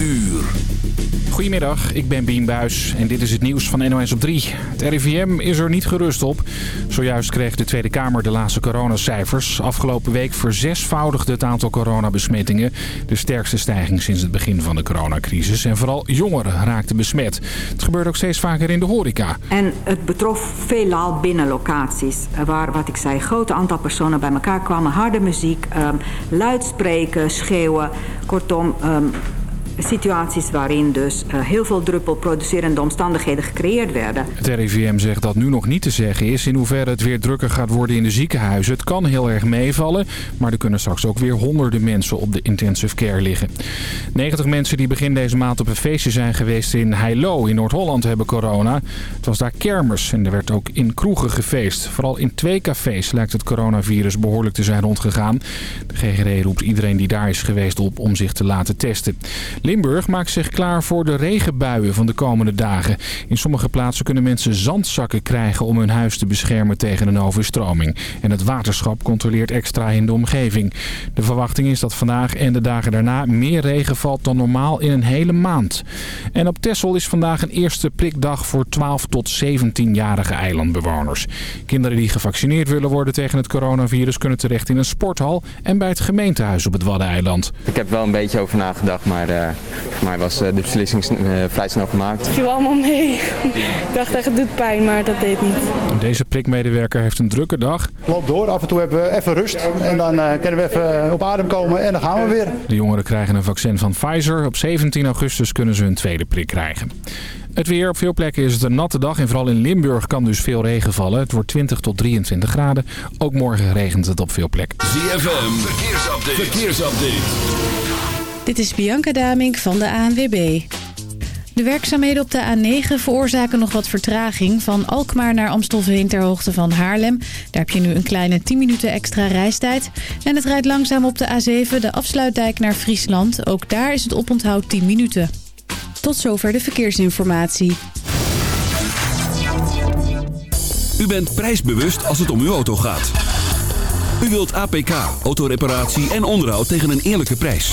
uur. Goedemiddag, ik ben Bien Buis en dit is het nieuws van NOS op 3. Het RIVM is er niet gerust op. Zojuist kreeg de Tweede Kamer de laatste coronacijfers. Afgelopen week verzesvoudigde het aantal coronabesmettingen. De sterkste stijging sinds het begin van de coronacrisis. En vooral jongeren raakten besmet. Het gebeurt ook steeds vaker in de horeca. En het betrof veelal binnen locaties. Waar, wat ik zei, een groot aantal personen bij elkaar kwamen. Harde muziek, um, luid spreken, schreeuwen. Kortom... Um, situaties waarin dus uh, heel veel druppelproducerende omstandigheden gecreëerd werden. Het RIVM zegt dat nu nog niet te zeggen is in hoeverre het weer drukker gaat worden in de ziekenhuizen. Het kan heel erg meevallen, maar er kunnen straks ook weer honderden mensen op de intensive care liggen. 90 mensen die begin deze maand op een feestje zijn geweest in Heilo in Noord-Holland hebben corona. Het was daar kermis en er werd ook in kroegen gefeest. Vooral in twee cafés lijkt het coronavirus behoorlijk te zijn rondgegaan. De GGD roept iedereen die daar is geweest op om zich te laten testen. Limburg maakt zich klaar voor de regenbuien van de komende dagen. In sommige plaatsen kunnen mensen zandzakken krijgen om hun huis te beschermen tegen een overstroming. En het waterschap controleert extra in de omgeving. De verwachting is dat vandaag en de dagen daarna meer regen valt dan normaal in een hele maand. En op Texel is vandaag een eerste prikdag voor 12 tot 17-jarige eilandbewoners. Kinderen die gevaccineerd willen worden tegen het coronavirus kunnen terecht in een sporthal en bij het gemeentehuis op het Waddeneiland. Ik heb wel een beetje over nagedacht, maar uh, voor mij was de beslissing uh, vrij snel gemaakt. Het viel allemaal mee. ik dacht echt het doet pijn, maar dat deed niet. Deze prikmedewerker heeft een drukke dag. Loop door, af en toe hebben we even rust en dan uh, kunnen we even op adem komen en dan gaan we weer. De jongeren krijgen een vaccin van Pfizer. Op 17 augustus kunnen ze hun tweede prik krijgen. Het weer op veel plekken is het een natte dag en vooral in Limburg kan dus veel regen vallen. Het wordt 20 tot 23 graden. Ook morgen regent het op veel plekken. ZFM, verkeersupdate. verkeersupdate. Dit is Bianca Damink van de ANWB. De werkzaamheden op de A9 veroorzaken nog wat vertraging. Van Alkmaar naar Amstelveen ter hoogte van Haarlem. Daar heb je nu een kleine 10 minuten extra reistijd. En het rijdt langzaam op de A7, de afsluitdijk naar Friesland. Ook daar is het oponthoud 10 minuten. Tot zover de verkeersinformatie. U bent prijsbewust als het om uw auto gaat. U wilt APK, autoreparatie en onderhoud tegen een eerlijke prijs.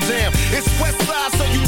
It's West Side, so you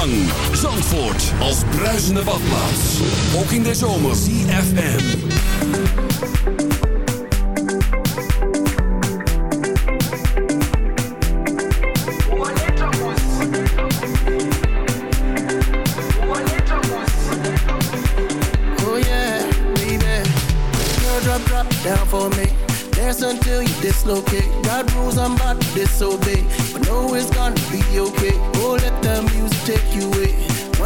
lang. Zandvoort als bruisende badplaats. Ook in de zomer. CFM. Oh yeah, baby. Girl, drop, drop down for me. Dance until you dislocate. God rules I'm about to disobey, but know it's gonna be okay. Oh, let the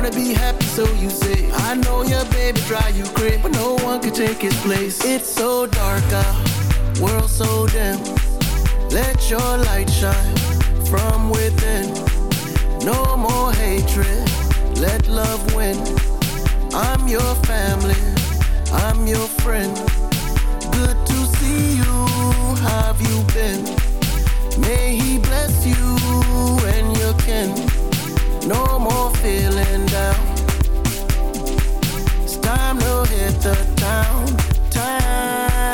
Wanna be happy, so you say. I know your baby drive you crazy, but no one can take his place. It's so dark out, world so dim. Let your light shine from within. No more hatred, let love win. I'm your family, I'm your friend. Good to see you, have you been? May he bless you and your kin. No more feeling down. It's time to hit the town, town.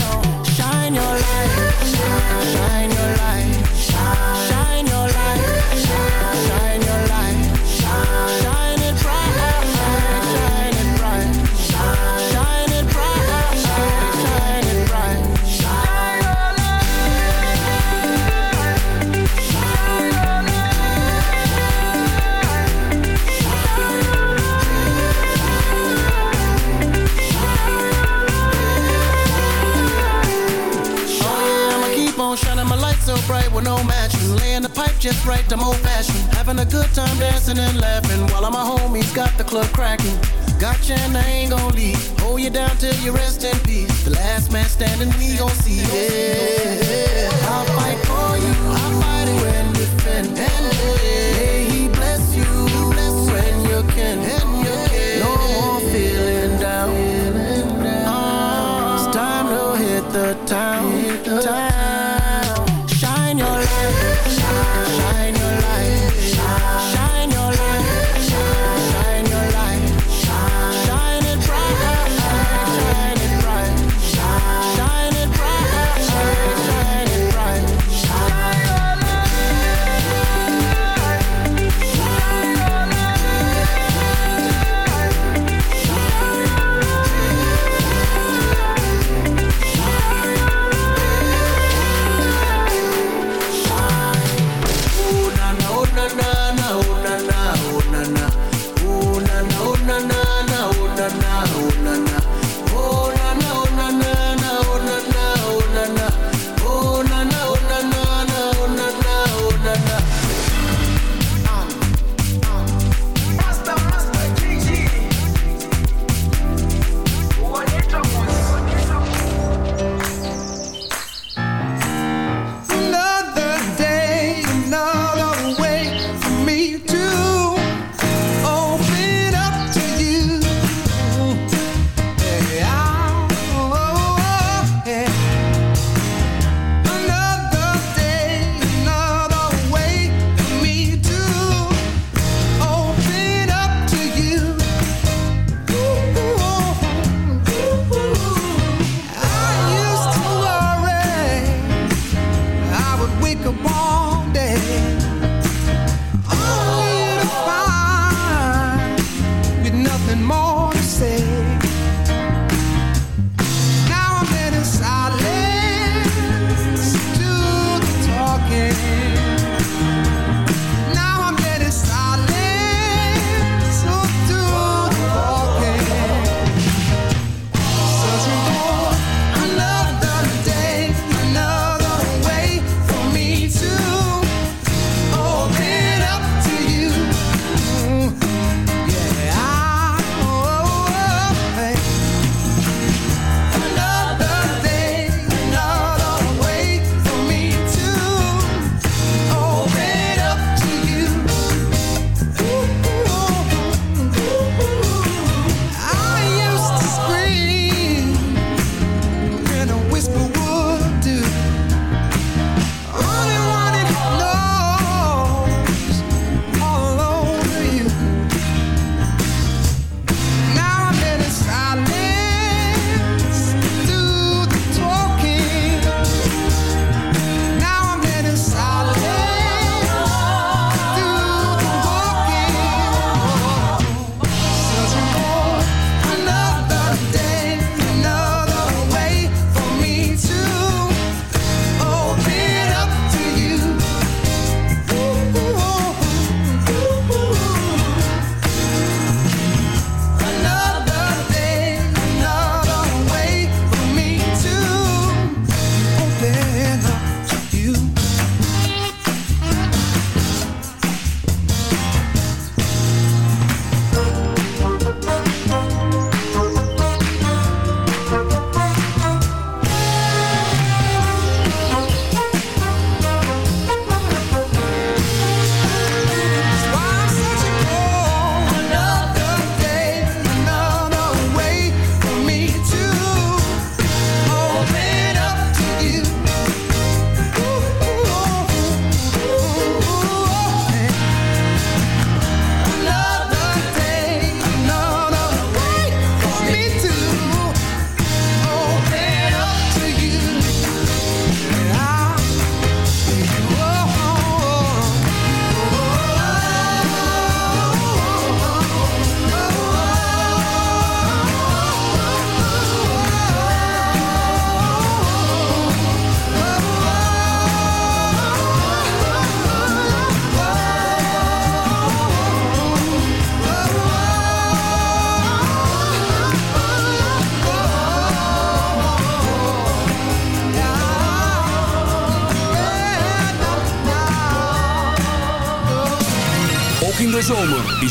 Just right, I'm old fashioned. Having a good time dancing and laughing while all my homies got the club cracking. Gotcha and I ain't gon' leave. Hold you down till you rest in peace. The last man standing, we gon' see. Yeah, I'll fight for you. I'll fight it when you defend. May he bless you, bless when you can. No more feeling down. It's time to hit the town, town.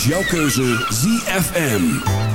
Jouw keuze ZFM.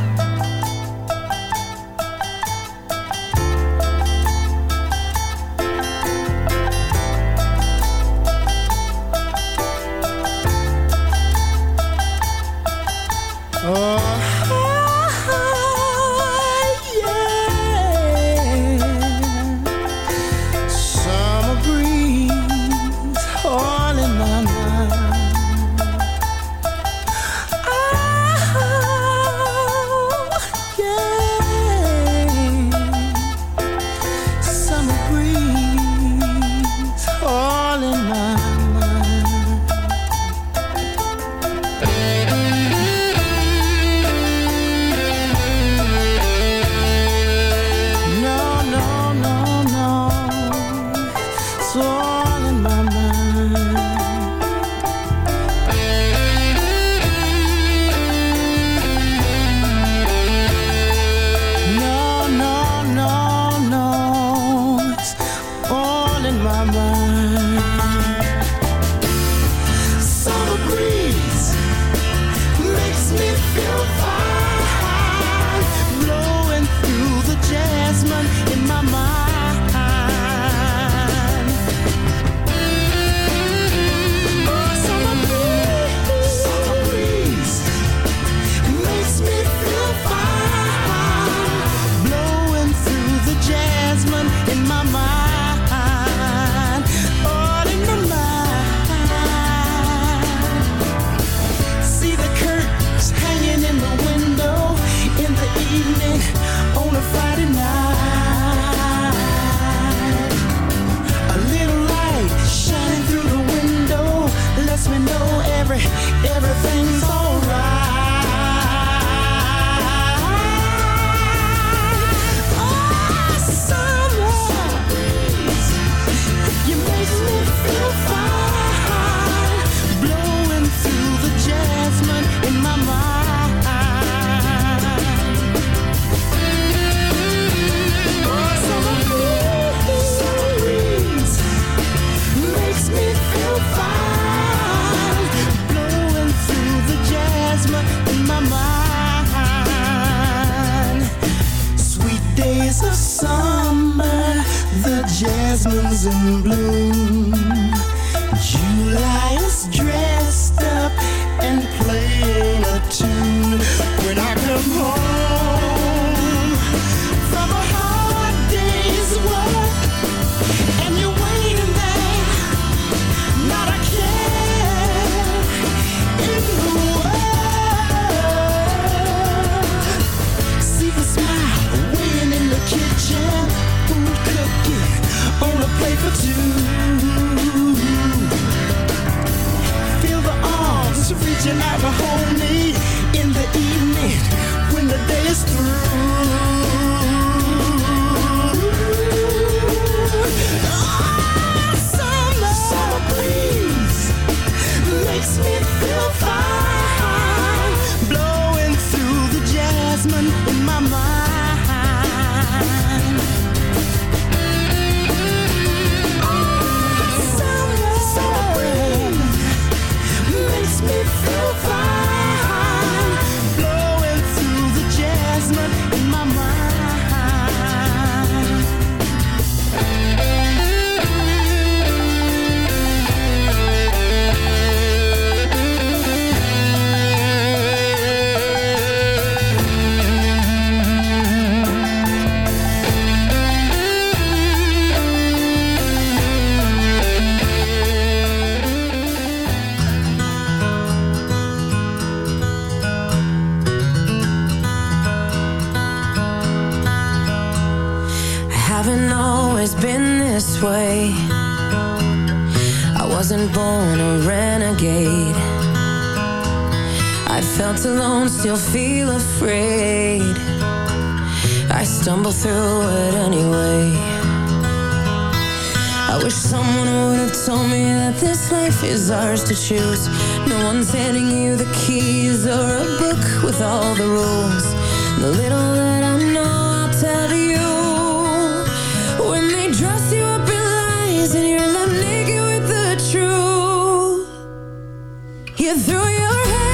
Your hands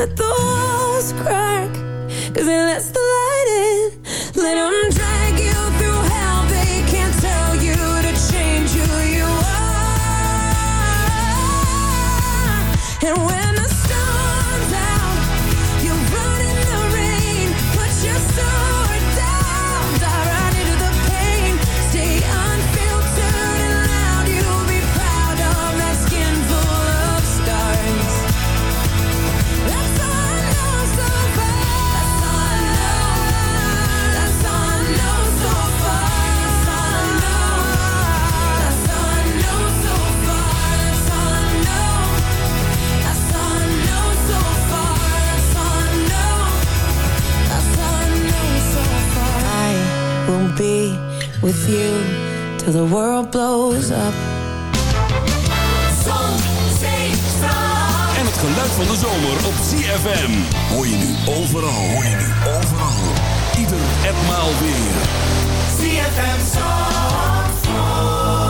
that the walls cry you till the world blows up. Zon, zee, straat. En het geluid van de zomer op CFM. Hoor je nu overal, hoor je nu overal. Ieder en maal weer. CFM Zandvoort.